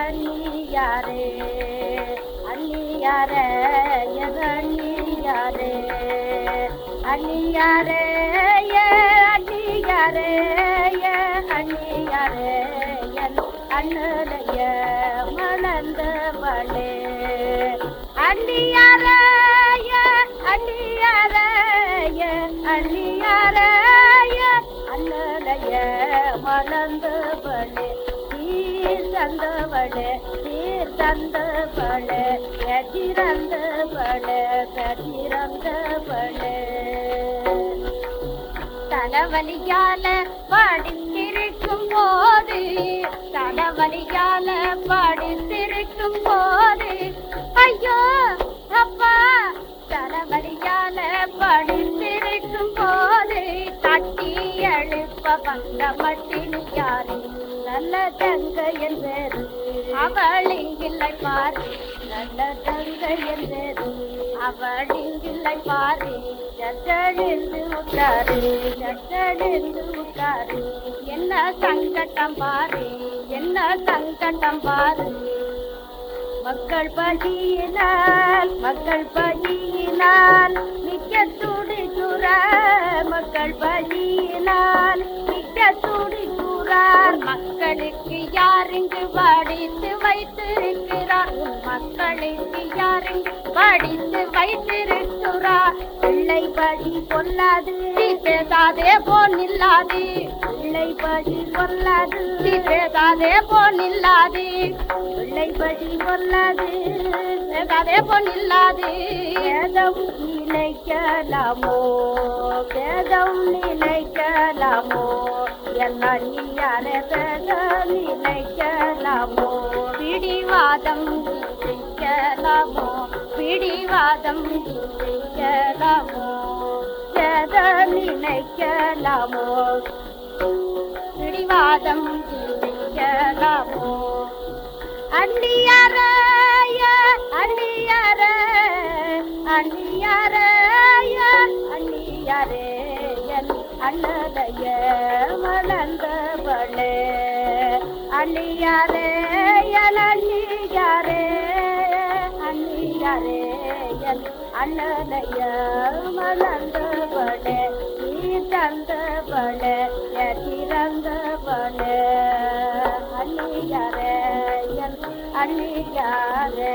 அண்ணியாரே அண்ணியாரே என் அண்ணியாரே அண்ணியாரே ஏ அண்ணியாரே ஏ அண்ணியாரே என் அண்ணலைய மணந்தவளே. அண்ணியாரே ஏ அண்ணியாரே ஏ மணந்தவளே. தந்தவளே நீர் தந்தவளே கதிரந்தவளே கதிரந்தவளே தலைவலியால படித்திருக்கும் போது தலைவலியால படித்திருக்கும் போது ஐயோ அப்பா தலைவலியால படித்திருக்கும் போது தட்டி எழுப்ப வந்த மட்டினி யாரு? நல்ல தங்க என்பது அவள் இங்கில்லை பாரு. நல்ல தங்க என்பது அவள் இங்கில்லை பாரு. ஜட்டழிந்து உட்காரு ஜட்டழிந்து உட்காரு என்ன சங்கட்டம் பாரு? என்ன சங்கட்டம் பாரு? மக்கள் பணியினால் மக்கள் பணியினால் துடிக்குறார் மக்களுக்கு யாருங்கு வடித்து வைத்திருக்கிறார்? மக்களுக்கு யாருங்கு வடித்து வைத்திருக்கிறார்? பிள்ளை படி பொல்லாது பேசாதே போனில்லாது பிள்ளை படி பொல்லாது பேசாதே போனில்லாது பிள்ளை படி பொல்லாது பேசாதே போனில்லாது வேதம் நினைக்கலாமோ வேதம் நினைக்கலாமோ எல்லாம் நினைக்கலாமோ? பிடிவாதம் செய்யலாமோ பிடிவாதம் செய்யலாமோ வேதம் நினைக்கலாமோ பிடிவாதம் செய்யலாமோ அண்ணியாரைய அண்ணியாரே அண்ணியாரைய அண்ணியாரே அண்ணலைய மலர்ந்தவளே அண்ணியாரே என் அண்ணியாரே அண்ணியாரே என் அண்ணலைய மலர்ந்தவளே நீ தந்தவளே திறந்தவளே. அண்ணியாரே என் அண்ணியாரே